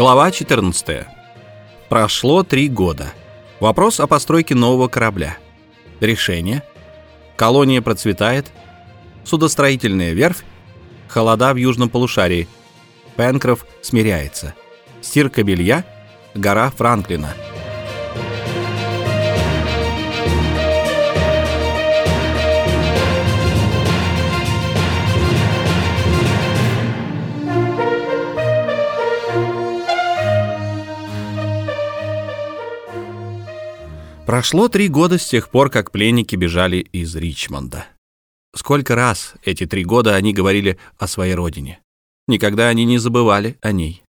Глава 14. Прошло три года. Вопрос о постройке нового корабля. Решение. Колония процветает. Судостроительная верфь. Холода в южном полушарии. Пенкроф смиряется. Стирка белья. Гора Франклина. Прошло три года с тех пор, как пленники бежали из Ричмонда. Сколько раз эти три года они говорили о своей родине. Никогда они не забывали о ней.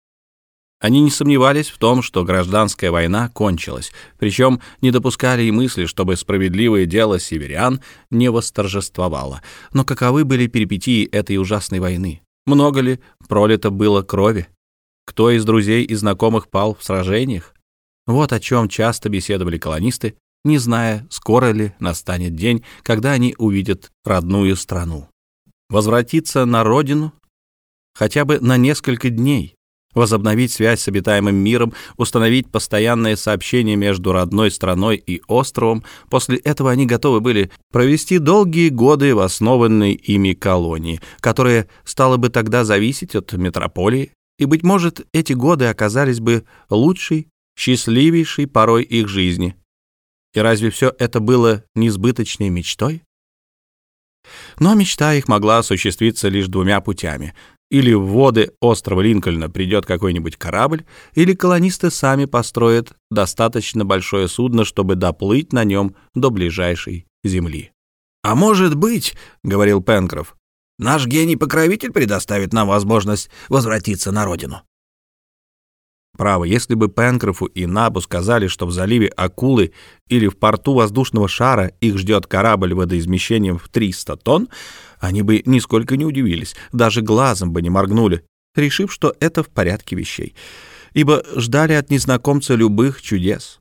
Они не сомневались в том, что гражданская война кончилась, причем не допускали и мысли, чтобы справедливое дело северян не восторжествовало. Но каковы были перипетии этой ужасной войны? Много ли пролито было крови? Кто из друзей и знакомых пал в сражениях? Вот о чем часто беседовали колонисты, не зная, скоро ли настанет день, когда они увидят родную страну. Возвратиться на родину хотя бы на несколько дней, возобновить связь с обитаемым миром, установить постоянное сообщение между родной страной и островом. После этого они готовы были провести долгие годы в основанной ими колонии, которая стала бы тогда зависеть от метрополии, и, быть может, эти годы оказались бы лучшей счастливейшей порой их жизни. И разве все это было несбыточной мечтой? Но мечта их могла осуществиться лишь двумя путями. Или в воды острова Линкольна придет какой-нибудь корабль, или колонисты сами построят достаточно большое судно, чтобы доплыть на нем до ближайшей земли. «А может быть, — говорил Пенкроф, — наш гений-покровитель предоставит нам возможность возвратиться на родину. Право, если бы Пенкрофу и Набу сказали, что в заливе Акулы или в порту воздушного шара их ждет корабль водоизмещением в 300 тонн, они бы нисколько не удивились, даже глазом бы не моргнули, решив, что это в порядке вещей, ибо ждали от незнакомца любых чудес.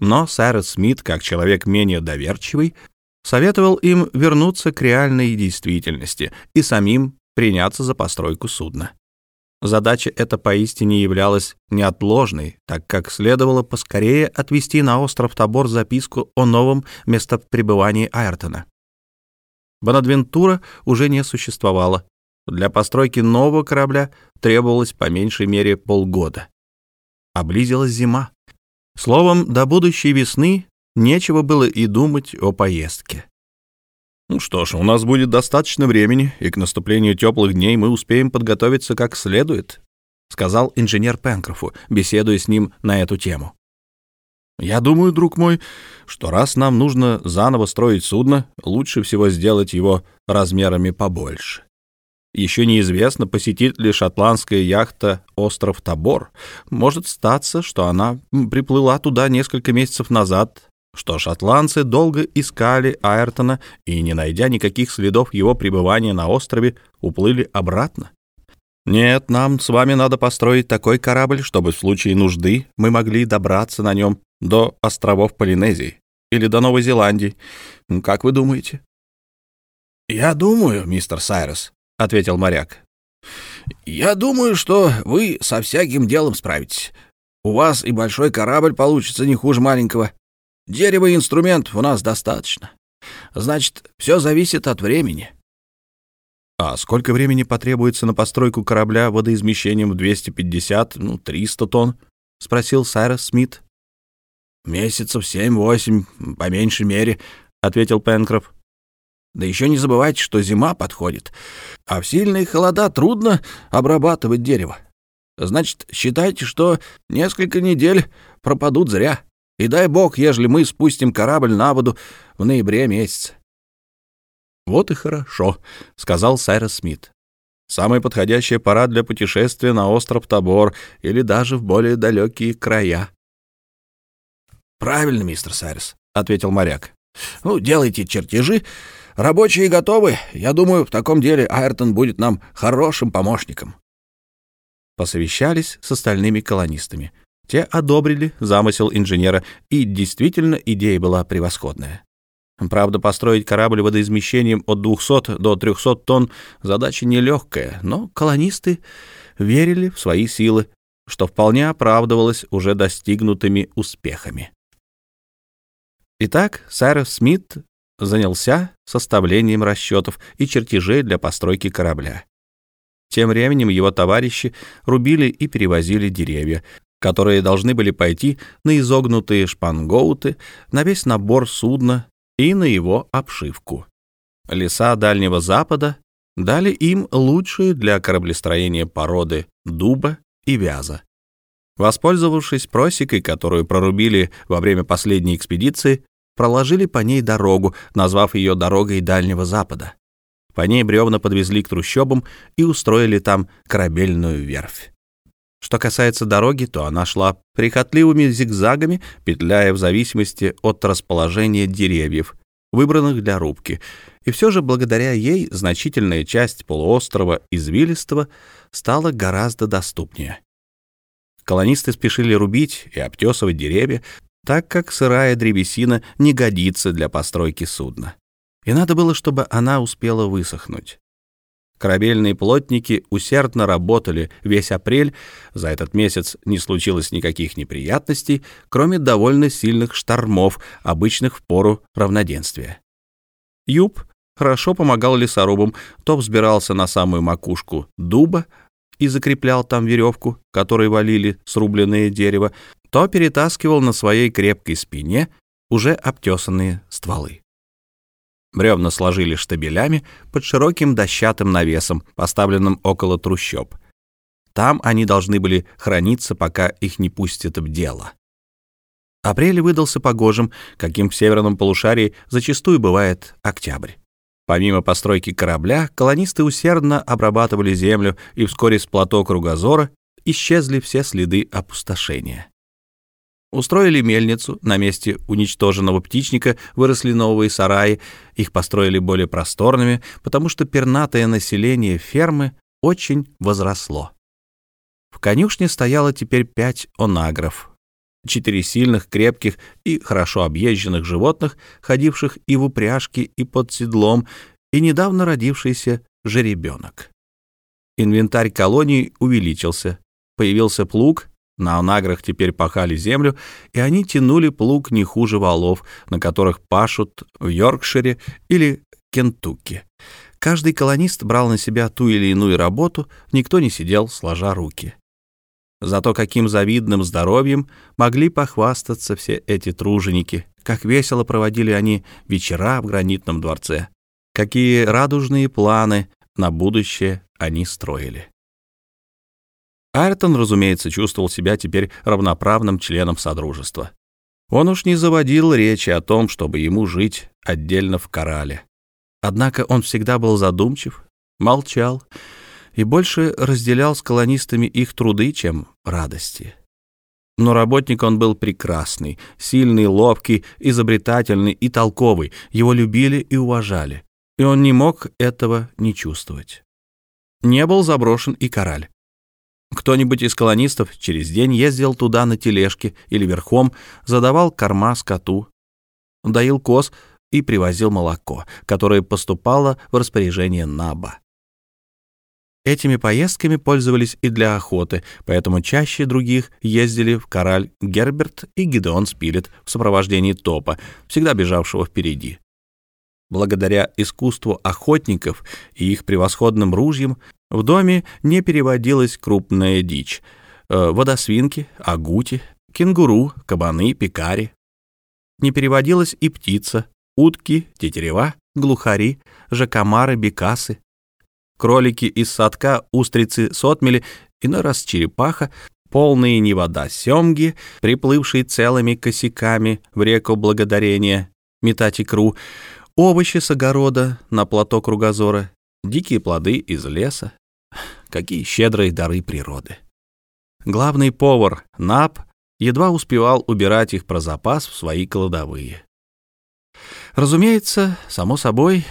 Но сэр Смит, как человек менее доверчивый, советовал им вернуться к реальной действительности и самим приняться за постройку судна. Задача эта поистине являлась неотложной, так как следовало поскорее отвезти на остров Тобор записку о новом местопребывании Айртона. Бонадвентура уже не существовало. Для постройки нового корабля требовалось по меньшей мере полгода. Облизилась зима. Словом, до будущей весны нечего было и думать о поездке. Ну что ж, у нас будет достаточно времени, и к наступлению теплых дней мы успеем подготовиться как следует, сказал инженер Пенкрофу, беседуя с ним на эту тему. Я думаю, друг мой, что раз нам нужно заново строить судно, лучше всего сделать его размерами побольше. Еще неизвестно, посетит ли шотландская яхта остров Тобор. Может статься, что она приплыла туда несколько месяцев назад, что шотландцы долго искали Айртона и, не найдя никаких следов его пребывания на острове, уплыли обратно. Нет, нам с вами надо построить такой корабль, чтобы в случае нужды мы могли добраться на нем до островов Полинезии или до Новой Зеландии. Как вы думаете? «Я думаю, мистер Сайрес», — ответил моряк. «Я думаю, что вы со всяким делом справитесь. У вас и большой корабль получится не хуже маленького. Дерева и инструментов у нас достаточно. Значит, все зависит от времени. А сколько времени потребуется на постройку корабля водоизмещением в 250, ну, 300 тонн? спросил Сайрос Смит. Месяцев семь-восемь, по меньшей мере, ответил Пенкроф. Да еще не забывайте, что зима подходит, а в сильные холода трудно обрабатывать дерево. Значит, считайте, что несколько недель пропадут зря. И дай бог, ежели мы спустим корабль на воду в ноябре месяце. «Вот и хорошо», — сказал Сайрос Смит. «Самая подходящая пора для путешествия на остров Тобор или даже в более далекие края». «Правильно, мистер Сайрес», — ответил моряк. «Ну, делайте чертежи. Рабочие готовы. Я думаю, в таком деле Айртон будет нам хорошим помощником». Посовещались с остальными колонистами. Те одобрили замысел инженера, и действительно идея была превосходная. Правда, построить корабль водоизмещением от 200 до 300 тонн — задача нелегкая, но колонисты верили в свои силы, что вполне оправдывалось уже достигнутыми успехами. Итак, Сайрус Смит занялся составлением расчетов и чертежей для постройки корабля. Тем временем его товарищи рубили и перевозили деревья, которые должны были пойти на изогнутые шпангоуты, на весь набор судна и на его обшивку. Леса Дальнего Запада дали им лучшие для кораблестроения породы дуба и вяза. Воспользовавшись просекой, которую прорубили во время последней экспедиции, проложили по ней дорогу, назвав ее «дорогой Дальнего Запада». По ней бревна подвезли к трущобам и устроили там корабельную верфь. Что касается дороги, то она шла прихотливыми зигзагами, петляя в зависимости от расположения деревьев, выбранных для рубки, и все же благодаря ей значительная часть полуострова извилистого стала гораздо доступнее. Колонисты спешили рубить и обтесывать деревья, так как сырая древесина не годится для постройки судна. И надо было, чтобы она успела высохнуть. Корабельные плотники усердно работали весь апрель, за этот месяц не случилось никаких неприятностей, кроме довольно сильных штормов, обычных в пору равноденствия. Юб хорошо помогал лесорубам, то взбирался на самую макушку дуба и закреплял там веревку, которой валили срубленное дерево, то перетаскивал на своей крепкой спине уже обтесанные стволы. Бревна сложили штабелями под широким дощатым навесом, поставленным около трущоб. Там они должны были храниться, пока их не пустят в дело. Апрель выдался погожим, каким в северном полушарии зачастую бывает октябрь. Помимо постройки корабля, колонисты усердно обрабатывали землю, и вскоре с плато кругозора исчезли все следы опустошения. Устроили мельницу, на месте уничтоженного птичника выросли новые сараи, их построили более просторными, потому что пернатое население фермы очень возросло. В конюшне стояло теперь пять онагров, четыре сильных, крепких и хорошо объезженных животных, ходивших и в упряжке, и под седлом, и недавно родившийся жеребенок. Инвентарь колонии увеличился. Появился плуг, на анаграх теперь пахали землю, и они тянули плуг не хуже валов, на которых пашут в Йоркшире или Кентукки. Каждый колонист брал на себя ту или иную работу, никто не сидел сложа руки. Зато каким завидным здоровьем могли похвастаться все эти труженики, как весело проводили они вечера в гранитном дворце, какие радужные планы на будущее они строили. Айртон, разумеется, чувствовал себя теперь равноправным членом Содружества. Он уж не заводил речи о том, чтобы ему жить отдельно в Корале. Однако он всегда был задумчив, молчал и больше разделял с колонистами их труды, чем радости. Но работник он был прекрасный, сильный, ловкий, изобретательный и толковый. Его любили и уважали, и он не мог этого не чувствовать. Не был заброшен и кораль. Кто-нибудь из колонистов через день ездил туда на тележке или верхом, задавал корма скоту, доил коз и привозил молоко, которое поступало в распоряжение Наба. Этими поездками пользовались и для охоты, поэтому чаще других ездили в Кораль Герберт и Гидеон Спилет в сопровождении Топа, всегда бежавшего впереди. Благодаря искусству охотников и их превосходным ружьям в доме не переводилась крупная дичь э, — водосвинки, агути, кенгуру, кабаны, пекари. Не переводилась и птица — утки, тетерева, глухари, жакомары, бекасы, кролики из садка, устрицы сотмели, иной раз черепаха, полные не вода семги, приплывшие целыми косяками в реку Благодарения, метать икру, овощи с огорода на плато кругозора, дикие плоды из леса. Какие щедрые дары природы. Главный повар, Нап, едва успевал убирать их про запас в свои кладовые. Разумеется, само собой,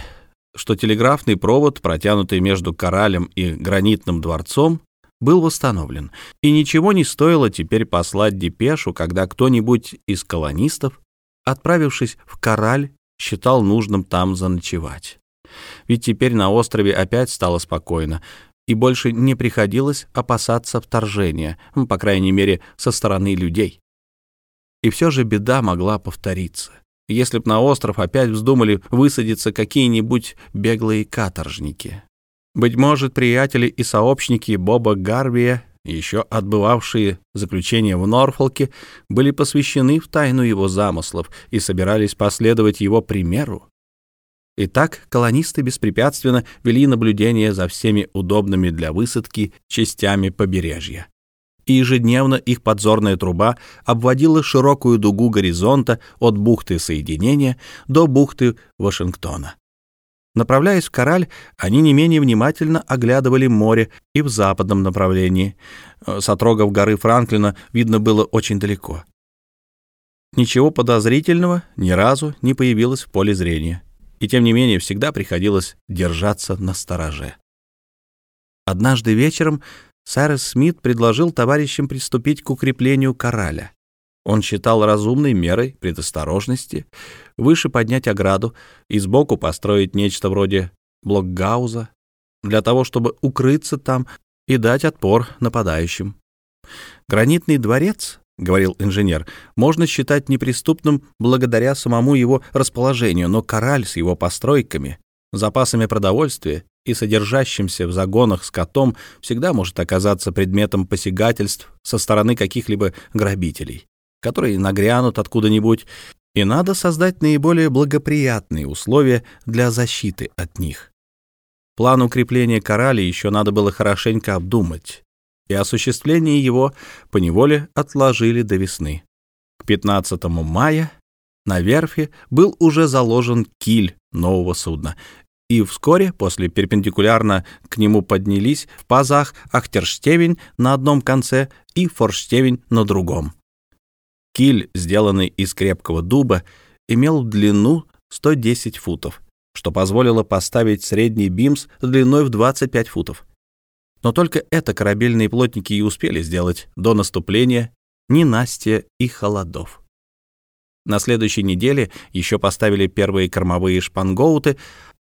что телеграфный провод, протянутый между Коралем и Гранитным дворцом, был восстановлен, и ничего не стоило теперь послать депешу, когда кто-нибудь из колонистов, отправившись в Кораль, считал нужным там заночевать. Ведь теперь на острове опять стало спокойно, и больше не приходилось опасаться вторжения, по крайней мере, со стороны людей. И все же беда могла повториться. Если б на остров опять вздумали высадиться какие-нибудь беглые каторжники. Быть может, приятели и сообщники Боба Гарвия, еще отбывавшие заключение в Норфолке, были посвящены в тайну его замыслов и собирались последовать его примеру. Итак, колонисты беспрепятственно вели наблюдение за всеми удобными для высадки частями побережья и ежедневно их подзорная труба обводила широкую дугу горизонта от бухты Соединения до бухты Вашингтона. Направляясь в Кораль, они не менее внимательно оглядывали море и в западном направлении. С отрогов горы Франклина видно было очень далеко. Ничего подозрительного ни разу не появилось в поле зрения, и тем не менее всегда приходилось держаться на стороже. Однажды вечером Сайрес Смит предложил товарищам приступить к укреплению кораля. Он считал разумной мерой предосторожности выше поднять ограду и сбоку построить нечто вроде блокгауза для того, чтобы укрыться там и дать отпор нападающим. Гранитный дворец, — говорил инженер, — можно считать неприступным благодаря самому его расположению, но кораль с его постройками, запасами продовольствия и содержащимся в загонах скотом всегда может оказаться предметом посягательств со стороны каких-либо грабителей, которые нагрянут откуда-нибудь, и надо создать наиболее благоприятные условия для защиты от них. План укрепления корали еще надо было хорошенько обдумать, и осуществление его поневоле отложили до весны. К 15 мая на верфи был уже заложен киль нового судна, и вскоре после перпендикулярно к нему поднялись в пазах ахтерштевень на одном конце и форштевень на другом. Киль, сделанный из крепкого дуба, имел длину 110 футов, что позволило поставить средний бимс длиной в 25 футов. Но только это корабельные плотники и успели сделать до наступления ненастья и холодов. На следующей неделе еще поставили первые кормовые шпангоуты,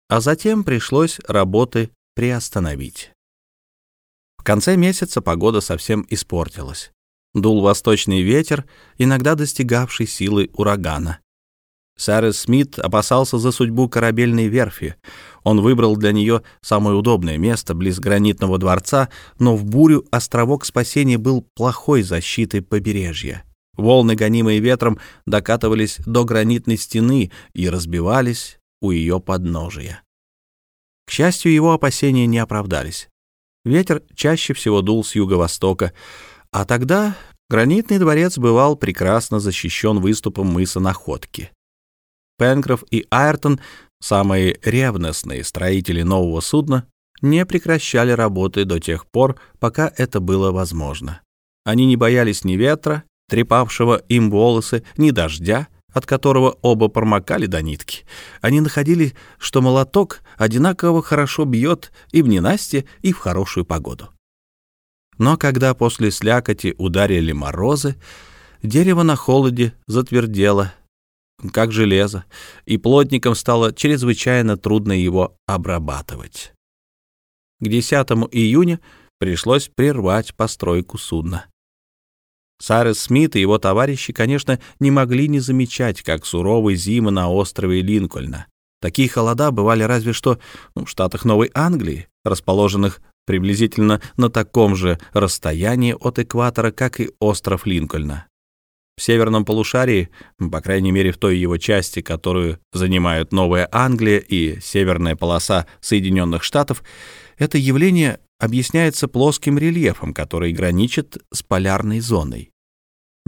а затем пришлось работы приостановить. В конце месяца погода совсем испортилась. Дул восточный ветер, иногда достигавший силы урагана. Сарес Смит опасался за судьбу корабельной верфи. Он выбрал для нее самое удобное место близ гранитного дворца, но в бурю островок спасения был плохой защитой побережья. Волны, гонимые ветром, докатывались до гранитной стены и разбивались у ее подножия. К счастью, его опасения не оправдались. Ветер чаще всего дул с юго-востока, а тогда гранитный дворец бывал прекрасно защищен выступом мыса Находки. Пенкроф и Айртон, самые ревностные строители нового судна, не прекращали работы до тех пор, пока это было возможно. Они не боялись ни ветра, трепавшего им волосы, ни дождя, от которого оба промокали до нитки. Они находили, что молоток одинаково хорошо бьет и в ненастье, и в хорошую погоду. Но когда после слякоти ударили морозы, дерево на холоде затвердело, как железо, и плотникам стало чрезвычайно трудно его обрабатывать. К 10 июня пришлось прервать постройку судна. Сайрес Смит и его товарищи, конечно, не могли не замечать, как суровы зимы на острове Линкольна. Такие холода бывали разве что ну, в штатах Новой Англии, расположенных приблизительно на таком же расстоянии от экватора, как и остров Линкольна. В северном полушарии, по крайней мере в той его части, которую занимают Новая Англия и северная полоса Соединенных Штатов, это явление объясняется плоским рельефом, который граничит с полярной зоной.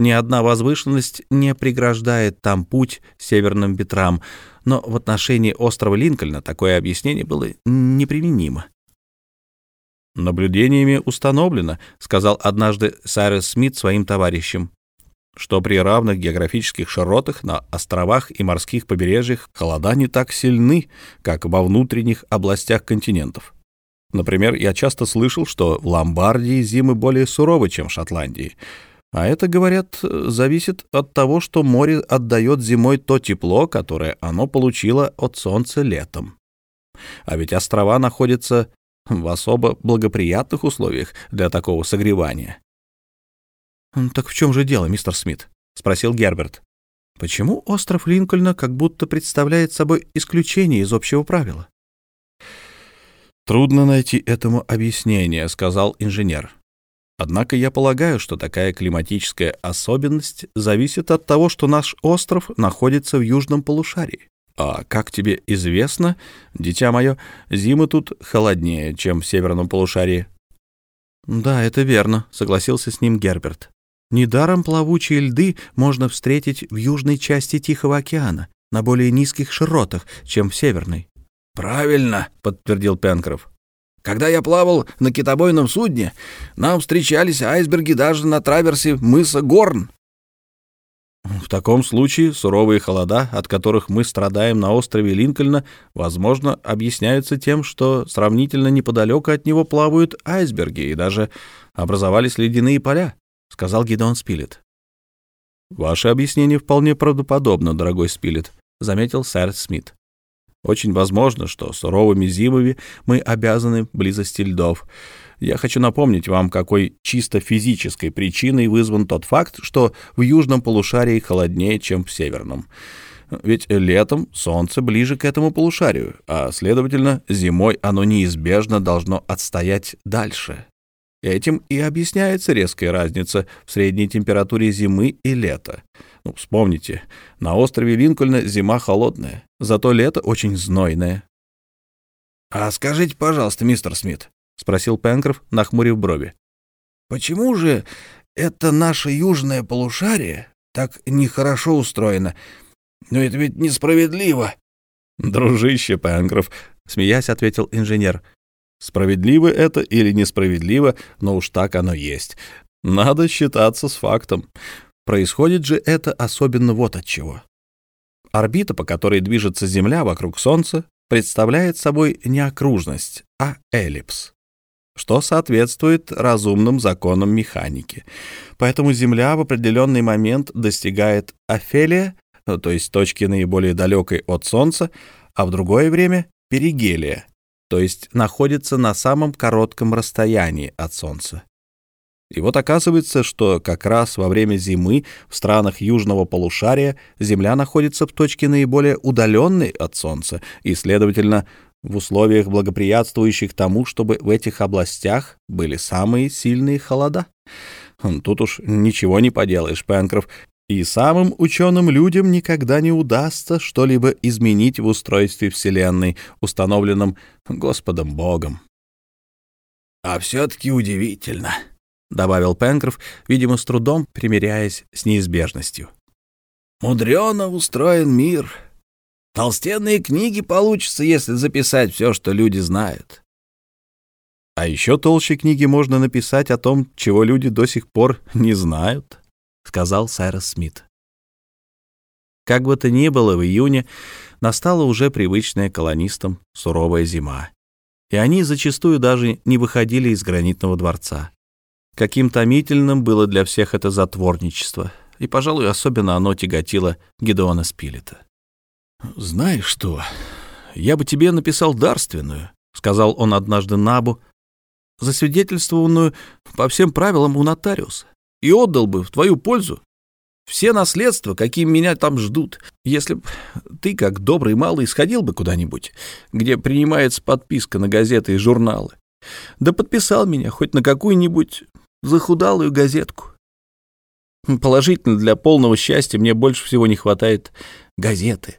Ни одна возвышенность не преграждает там путь северным ветрам, но в отношении острова Линкольна такое объяснение было неприменимо. «Наблюдениями установлено», — сказал однажды Сайрес Смит своим товарищам, что при равных географических широтах на островах и морских побережьях холода не так сильны, как во внутренних областях континентов. Например, я часто слышал, что в Ломбардии зимы более суровы, чем в Шотландии. А это, говорят, зависит от того, что море отдает зимой то тепло, которое оно получило от солнца летом. А ведь острова находятся в особо благоприятных условиях для такого согревания. «Так в чем же дело, мистер Смит?» — спросил Герберт. «Почему остров Линкольна как будто представляет собой исключение из общего правила?» «Трудно найти этому объяснение», — сказал инженер. «Однако я полагаю, что такая климатическая особенность зависит от того, что наш остров находится в южном полушарии. А как тебе известно, дитя мое, зимы тут холоднее, чем в северном полушарии». «Да, это верно», — согласился с ним Герберт. «Недаром плавучие льды можно встретить в южной части Тихого океана, на более низких широтах, чем в северной. «Правильно», — подтвердил Пенкроф. «Когда я плавал на китобойном судне, нам встречались айсберги даже на траверсе мыса Горн». В таком случае суровые холода, от которых мы страдаем на острове Линкольна, возможно, объясняются тем, что сравнительно неподалеку от него плавают айсберги и даже образовались ледяные поля, — сказал Гидеон Спилет. «Ваше объяснение вполне правдоподобно, дорогой Спилет», — заметил сэр Смит. Очень возможно, что суровыми зимами мы обязаны близости льдов. Я хочу напомнить вам, какой чисто физической причиной вызван тот факт, что в южном полушарии холоднее, чем в северном. Ведь летом солнце ближе к этому полушарию, а, следовательно, зимой оно неизбежно должно отстоять дальше. Этим и объясняется резкая разница в средней температуре зимы и лета. Ну, вспомните, на острове Линкольна зима холодная, зато лето очень знойное. — А скажите, пожалуйста, мистер Смит, — спросил Пенкроф, нахмурив брови, — почему же это наше южное полушарие так нехорошо устроено? Но это ведь несправедливо. — Дружище Пенкроф, — смеясь, ответил инженер, — справедливо это или несправедливо, но уж так оно есть. Надо считаться с фактом. Происходит же это особенно вот от чего. Орбита, по которой движется Земля вокруг Солнца, представляет собой не окружность, а эллипс, что соответствует разумным законам механики. Поэтому Земля в определенный момент достигает афелия, то есть точки наиболее далекой от Солнца, а в другое время — перигелия, то есть находится на самом коротком расстоянии от Солнца. И вот оказывается, что как раз во время зимы в странах южного полушария Земля находится в точке наиболее удаленной от Солнца и, следовательно, в условиях, благоприятствующих тому, чтобы в этих областях были самые сильные холода. Хм, тут уж ничего не поделаешь, Пенкроф, и самым ученым людям никогда не удастся что-либо изменить в устройстве Вселенной, установленном Господом Богом. «А все-таки удивительно», — добавил Пенкроф, видимо, с трудом примиряясь с неизбежностью. «Мудрено устроен мир. Толстенные книги получатся, если записать все, что люди знают». «А еще толще книги можно написать о том, чего люди до сих пор не знают», — сказал Сайрос Смит. Как бы то ни было, в июне настала уже привычная колонистам суровая зима, и они зачастую даже не выходили из гранитного дворца. Каким томительным было для всех это затворничество, и, пожалуй, особенно оно тяготило Гедеона Спилета. «Знаешь что, я бы тебе написал дарственную», — сказал он однажды Набу, засвидетельствованную по всем правилам у нотариуса, и отдал бы в твою пользу все наследства, какие меня там ждут, если б ты, как добрый малый, сходил бы куда-нибудь, где принимается подписка на газеты и журналы, да подписал меня хоть на какую-нибудь захудалую газетку. Положительно, для полного счастья мне больше всего не хватает газеты.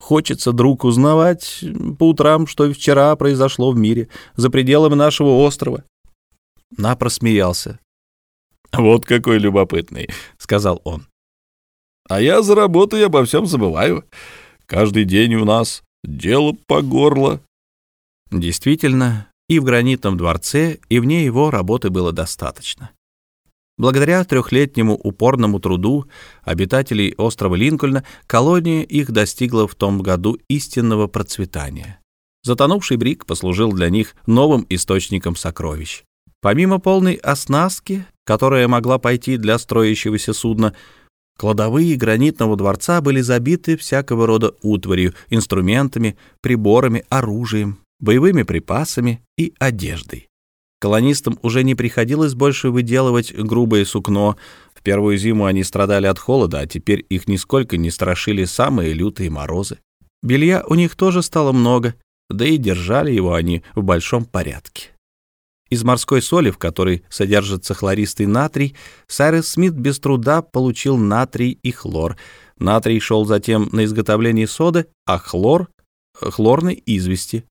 Хочется, друг, узнавать по утрам, что вчера произошло в мире, за пределами нашего острова. Напро смеялся. «Вот какой любопытный», — сказал он. «А я за работой обо всем забываю. Каждый день у нас дело по горло». Действительно, и в гранитном дворце, и вне его работы было достаточно. Благодаря трехлетнему упорному труду обитателей острова Линкольна колония их достигла в том году истинного процветания. Затонувший брик послужил для них новым источником сокровищ. Помимо полной оснастки, которая могла пойти для строящегося судна, кладовые гранитного дворца были забиты всякого рода утварью, инструментами, приборами, оружием, боевыми припасами и одеждой. Колонистам уже не приходилось больше выделывать грубое сукно. В первую зиму они страдали от холода, а теперь их нисколько не страшили самые лютые морозы. Белья у них тоже стало много, да и держали его они в большом порядке. Из морской соли, в которой содержится хлористый натрий, Сайрес Смит без труда получил натрий и хлор. Натрий шел затем на изготовление соды, а хлор — хлорной извести.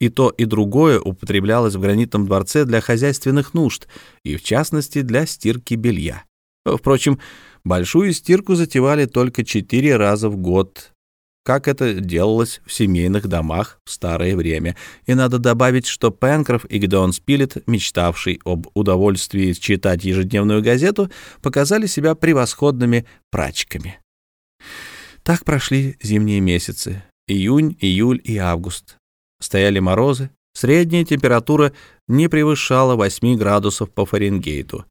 И то, и другое употреблялось в гранитном дворце для хозяйственных нужд, и в частности для стирки белья. Впрочем, большую стирку затевали только четыре раза в год, как это делалось в семейных домах в старое время. И надо добавить, что Пенкроф и Гидеон Спилет, мечтавший об удовольствии читать ежедневную газету, показали себя превосходными прачками. Так прошли зимние месяцы. Июнь, июль и август. Стояли морозы. Средняя температура не превышала 8 градусов по Фаренгейту,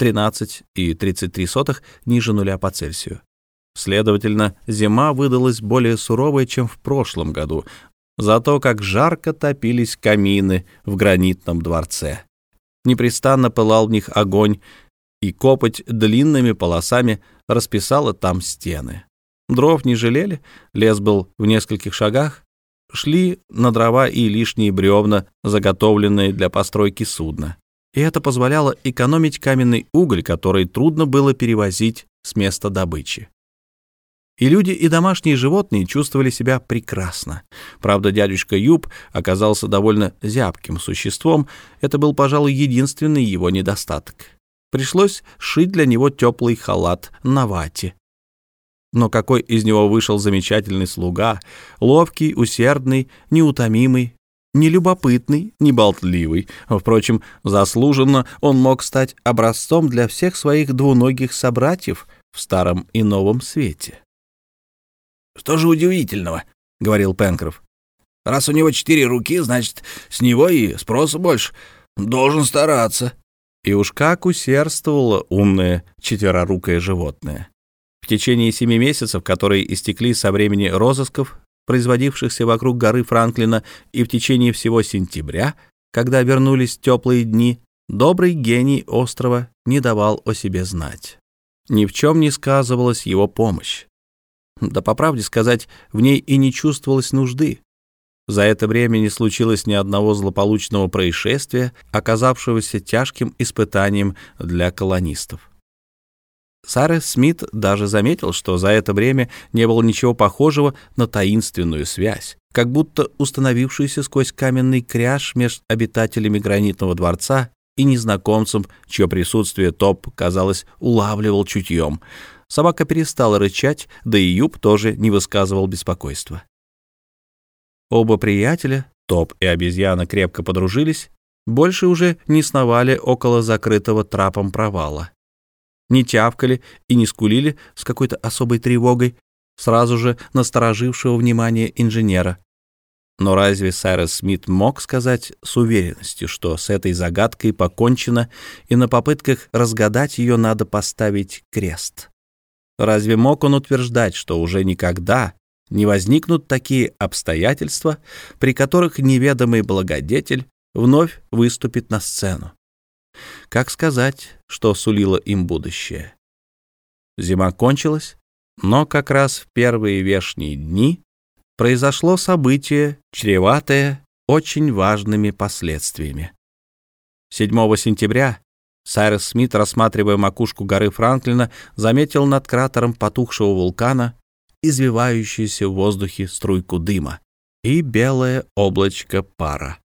13,33 ниже нуля по Цельсию. Следовательно, зима выдалась более суровой, чем в прошлом году, зато как жарко топились камины в гранитном дворце. Непрестанно пылал в них огонь, и копоть длинными полосами расписала там стены. Дров не жалели, лес был в нескольких шагах, шли на дрова и лишние бревна, заготовленные для постройки судна. И это позволяло экономить каменный уголь, который трудно было перевозить с места добычи. И люди, и домашние животные чувствовали себя прекрасно. Правда, дядюшка Юб оказался довольно зябким существом. Это был, пожалуй, единственный его недостаток. Пришлось шить для него теплый халат на вате. Но какой из него вышел замечательный слуга, ловкий, усердный, неутомимый, нелюбопытный, неболтливый. Впрочем, заслуженно он мог стать образцом для всех своих двуногих собратьев в старом и новом свете. «Что же удивительного?» — говорил Пенкроф. «Раз у него четыре руки, значит, с него и спроса больше. Должен стараться». И уж как усердствовало умное четверорукое животное. В течение семи месяцев, которые истекли со времени розысков, производившихся вокруг горы Франклина, и в течение всего сентября, когда вернулись теплые дни, добрый гений острова не давал о себе знать. Ни в чем не сказывалась его помощь. Да, по правде сказать, в ней и не чувствовалось нужды. За это время не случилось ни одного злополучного происшествия, оказавшегося тяжким испытанием для колонистов. Сара Смит даже заметил, что за это время не было ничего похожего на таинственную связь, как будто установившуюся сквозь каменный кряж между обитателями гранитного дворца и незнакомцем, чье присутствие Топ, казалось, улавливал чутьем — Собака перестала рычать, да и Юб тоже не высказывал беспокойства. Оба приятеля, Топ и обезьяна, крепко подружились, больше уже не сновали около закрытого трапом провала. Не тявкали и не скулили с какой-то особой тревогой, сразу же насторожившего внимание инженера. Но разве Сайрес Смит мог сказать с уверенностью, что с этой загадкой покончено, и на попытках разгадать ее надо поставить крест? Разве мог он утверждать, что уже никогда не возникнут такие обстоятельства, при которых неведомый благодетель вновь выступит на сцену? Как сказать, что сулило им будущее? Зима кончилась, но как раз в первые вешние дни произошло событие, чреватое очень важными последствиями. 7 сентября Сайрес Смит, рассматривая макушку горы Франклина, заметил над кратером потухшего вулкана извивающуюся в воздухе струйку дыма и белое облачко пара.